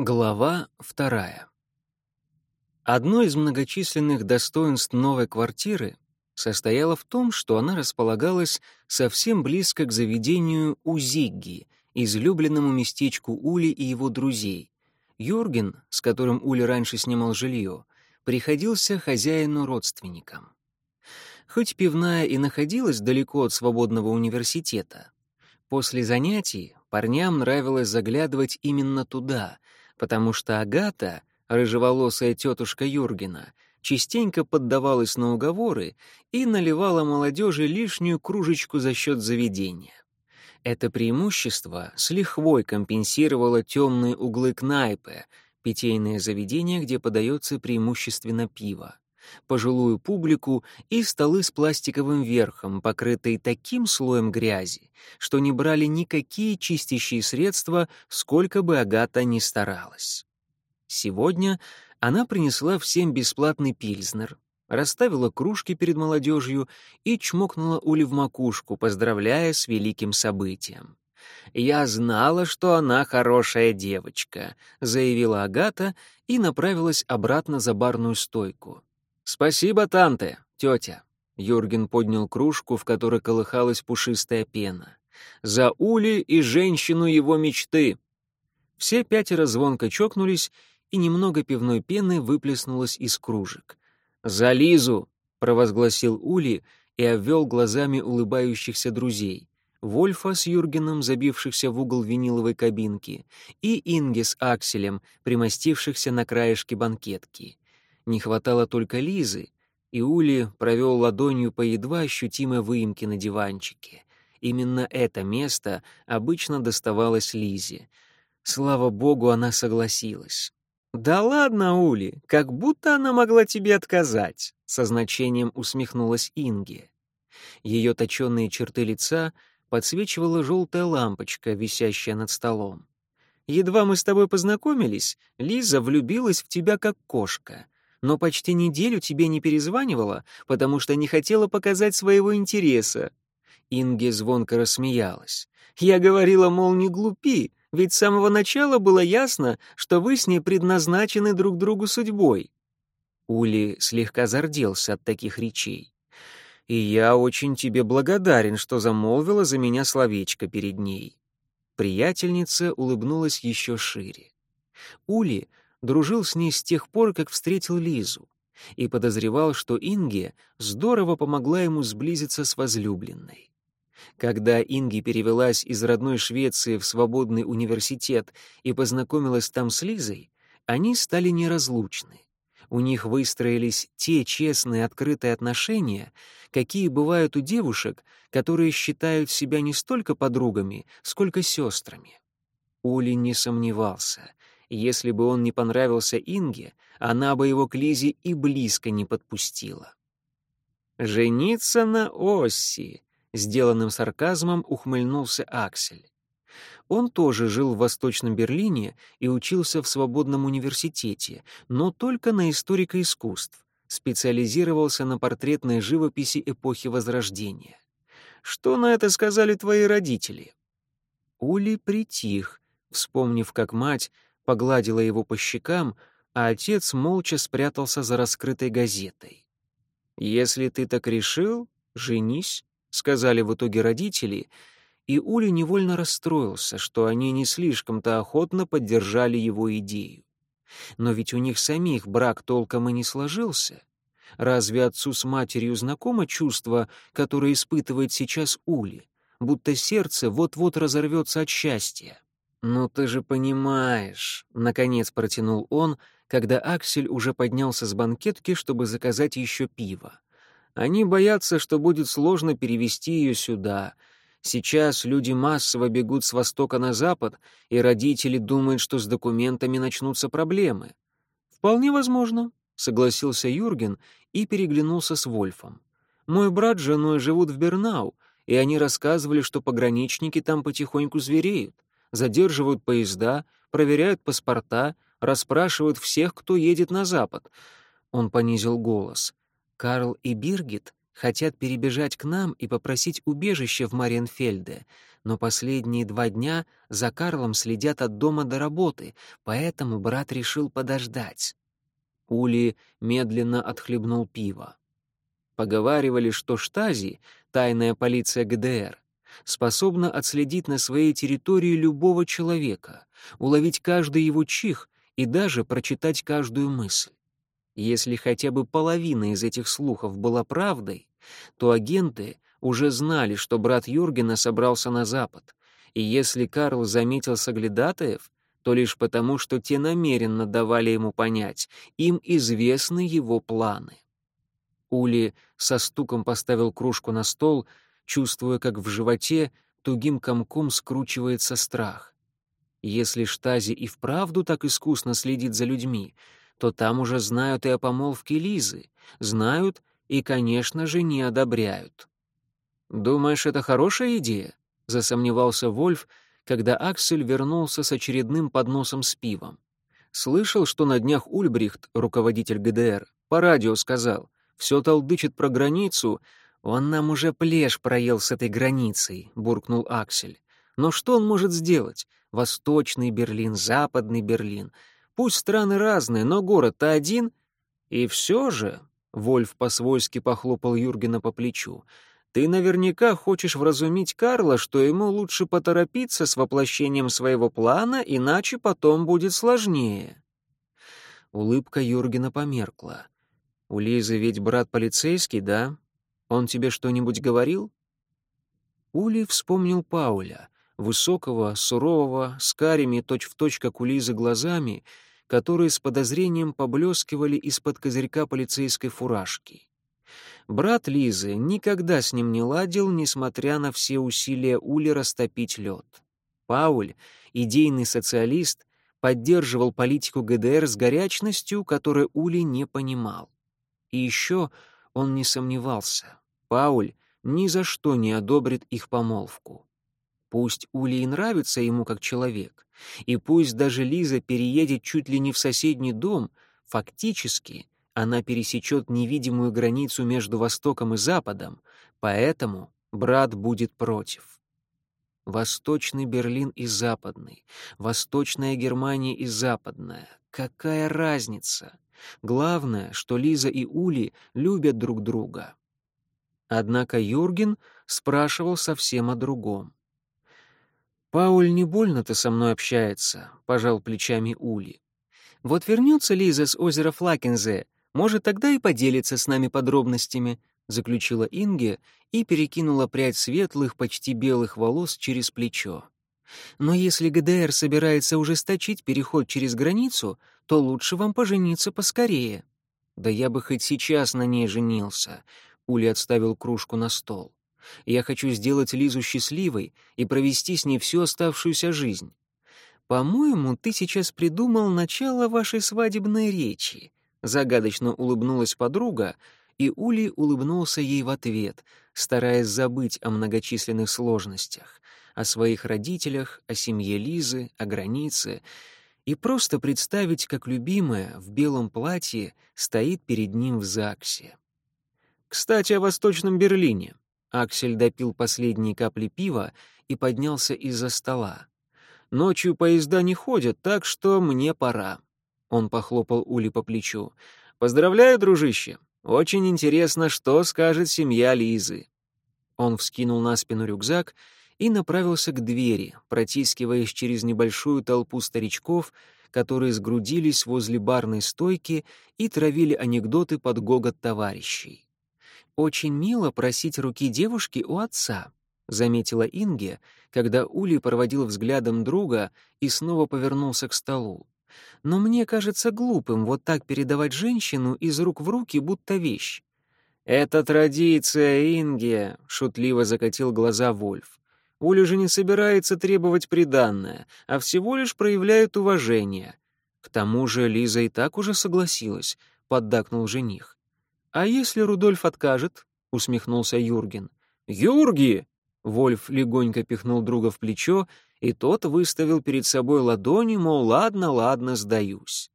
Глава вторая. Одно из многочисленных достоинств новой квартиры состояло в том, что она располагалась совсем близко к заведению у Зигги, излюбленному местечку Ули и его друзей. Юрген, с которым Ули раньше снимал жилье, приходился хозяину-родственникам. Хоть пивная и находилась далеко от свободного университета, после занятий парням нравилось заглядывать именно туда — потому что Агата, рыжеволосая тетушка Юргена, частенько поддавалась на уговоры и наливала молодежи лишнюю кружечку за счет заведения. Это преимущество с лихвой компенсировало темные углы кнайпы, питейное заведение, где подается преимущественно пиво, пожилую публику и столы с пластиковым верхом, покрытые таким слоем грязи, что не брали никакие чистящие средства, сколько бы Агата ни старалась. Сегодня она принесла всем бесплатный пильзнер, расставила кружки перед молодежью и чмокнула Ули в макушку, поздравляя с великим событием. «Я знала, что она хорошая девочка», — заявила Агата и направилась обратно за барную стойку. «Спасибо, Танте, тетя». Юрген поднял кружку, в которой колыхалась пушистая пена. «За Ули и женщину его мечты!» Все пятеро звонко чокнулись, и немного пивной пены выплеснулось из кружек. «За Лизу!» — провозгласил Ули и обвел глазами улыбающихся друзей. Вольфа с Юргеном, забившихся в угол виниловой кабинки, и Инге с Акселем, примостившихся на краешке банкетки. Не хватало только Лизы, и Ули провел ладонью по едва ощутимой выемке на диванчике. Именно это место обычно доставалось Лизе. Слава богу, она согласилась. «Да ладно, Ули, как будто она могла тебе отказать», — со значением усмехнулась Инге. Ее точенные черты лица подсвечивала желтая лампочка, висящая над столом. «Едва мы с тобой познакомились, Лиза влюбилась в тебя как кошка но почти неделю тебе не перезванивала, потому что не хотела показать своего интереса». Инге звонко рассмеялась. «Я говорила, мол, не глупи, ведь с самого начала было ясно, что вы с ней предназначены друг другу судьбой». Ули слегка зарделся от таких речей. «И я очень тебе благодарен, что замолвила за меня словечко перед ней». Приятельница улыбнулась еще шире. Ули дружил с ней с тех пор, как встретил Лизу, и подозревал, что Инге здорово помогла ему сблизиться с возлюбленной. Когда Инги перевелась из родной Швеции в свободный университет и познакомилась там с Лизой, они стали неразлучны. У них выстроились те честные открытые отношения, какие бывают у девушек, которые считают себя не столько подругами, сколько сестрами. Ули не сомневался. Если бы он не понравился Инге, она бы его к Лизе и близко не подпустила. «Жениться на Осси», — сделанным сарказмом ухмыльнулся Аксель. Он тоже жил в Восточном Берлине и учился в свободном университете, но только на историко искусств, специализировался на портретной живописи эпохи Возрождения. «Что на это сказали твои родители?» Ули притих, вспомнив, как мать погладила его по щекам, а отец молча спрятался за раскрытой газетой. «Если ты так решил, женись», — сказали в итоге родители, и Ули невольно расстроился, что они не слишком-то охотно поддержали его идею. Но ведь у них самих брак толком и не сложился. Разве отцу с матерью знакомо чувство, которое испытывает сейчас Ули, будто сердце вот-вот разорвется от счастья? «Ну ты же понимаешь», — наконец протянул он, когда Аксель уже поднялся с банкетки, чтобы заказать еще пиво. «Они боятся, что будет сложно перевести ее сюда. Сейчас люди массово бегут с востока на запад, и родители думают, что с документами начнутся проблемы». «Вполне возможно», — согласился Юрген и переглянулся с Вольфом. «Мой брат с женой живут в Бернау, и они рассказывали, что пограничники там потихоньку звереют задерживают поезда, проверяют паспорта, расспрашивают всех, кто едет на запад. Он понизил голос. Карл и Биргит Хотят перебежать к нам и попросить убежище в Мариенфельде, но последние два дня за Карлом следят от дома до работы, поэтому брат решил подождать. Ули медленно отхлебнул пиво. Поговаривали, что Штази, тайная полиция ГДР, способна отследить на своей территории любого человека, уловить каждый его чих и даже прочитать каждую мысль. Если хотя бы половина из этих слухов была правдой, то агенты уже знали, что брат Юргена собрался на запад, и если Карл заметил соглядатаев, то лишь потому, что те намеренно давали ему понять, им известны его планы. Ули со стуком поставил кружку на стол, чувствуя, как в животе тугим комком скручивается страх. Если Штази и вправду так искусно следит за людьми, то там уже знают и о помолвке Лизы, знают и, конечно же, не одобряют. «Думаешь, это хорошая идея?» — засомневался Вольф, когда Аксель вернулся с очередным подносом с пивом. Слышал, что на днях Ульбрихт, руководитель ГДР, по радио сказал, все толдычит про границу, он нам уже плешь проел с этой границей, буркнул Аксель. Но что он может сделать? Восточный Берлин, Западный Берлин. Пусть страны разные, но город-то один. И все же, Вольф по-свойски похлопал Юргена по плечу, ты наверняка хочешь вразумить Карла, что ему лучше поторопиться с воплощением своего плана, иначе потом будет сложнее. Улыбка Юргена померкла. «У Лизы ведь брат полицейский, да? Он тебе что-нибудь говорил?» Ули вспомнил Пауля, высокого, сурового, с карими точь-в-точь, как у Лизы, глазами, которые с подозрением поблескивали из-под козырька полицейской фуражки. Брат Лизы никогда с ним не ладил, несмотря на все усилия Ули растопить лед. Пауль, идейный социалист, поддерживал политику ГДР с горячностью, которой Ули не понимал. И еще он не сомневался. Пауль ни за что не одобрит их помолвку. Пусть Ули и нравится ему как человек, и пусть даже Лиза переедет чуть ли не в соседний дом, фактически она пересечет невидимую границу между Востоком и Западом, поэтому брат будет против. Восточный Берлин и Западный, Восточная Германия и Западная. Какая разница? Главное, что Лиза и Ули любят друг друга. Однако Юрген спрашивал совсем о другом. «Пауль не больно-то со мной общается», — пожал плечами Ули. «Вот вернется Лиза с озера Флакензе, может, тогда и поделится с нами подробностями», — заключила Инге и перекинула прядь светлых, почти белых волос через плечо. «Но если ГДР собирается ужесточить переход через границу, то лучше вам пожениться поскорее». «Да я бы хоть сейчас на ней женился», — Ули отставил кружку на стол. «Я хочу сделать Лизу счастливой и провести с ней всю оставшуюся жизнь. По-моему, ты сейчас придумал начало вашей свадебной речи», — загадочно улыбнулась подруга, и Ули улыбнулся ей в ответ, стараясь забыть о многочисленных сложностях, о своих родителях, о семье Лизы, о границе — и просто представить, как любимая в белом платье стоит перед ним в ЗАГСе. Кстати, о Восточном Берлине. Аксель допил последние капли пива и поднялся из-за стола. Ночью поезда не ходят, так что мне пора. Он похлопал Ули по плечу. «Поздравляю, дружище! Очень интересно, что скажет семья Лизы». Он вскинул на спину рюкзак и направился к двери, протискиваясь через небольшую толпу старичков, которые сгрудились возле барной стойки и травили анекдоты под гогот товарищей. «Очень мило просить руки девушки у отца», — заметила Инге, когда Ули проводил взглядом друга и снова повернулся к столу. «Но мне кажется глупым вот так передавать женщину из рук в руки, будто вещь». «Это традиция, Инге», — шутливо закатил глаза Вольф. Оля же не собирается требовать приданное, а всего лишь проявляет уважение. К тому же Лиза и так уже согласилась, — поддакнул жених. «А если Рудольф откажет?» — усмехнулся Юрген. «Юрги!» — Вольф легонько пихнул друга в плечо, и тот выставил перед собой ладони, мол, ладно, ладно, сдаюсь.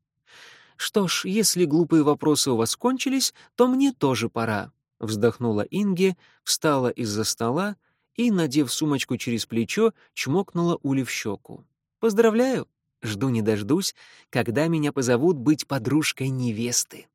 «Что ж, если глупые вопросы у вас кончились, то мне тоже пора», вздохнула Инге, встала из-за стола и, надев сумочку через плечо, чмокнула Ули в щеку. «Поздравляю! Жду не дождусь, когда меня позовут быть подружкой невесты».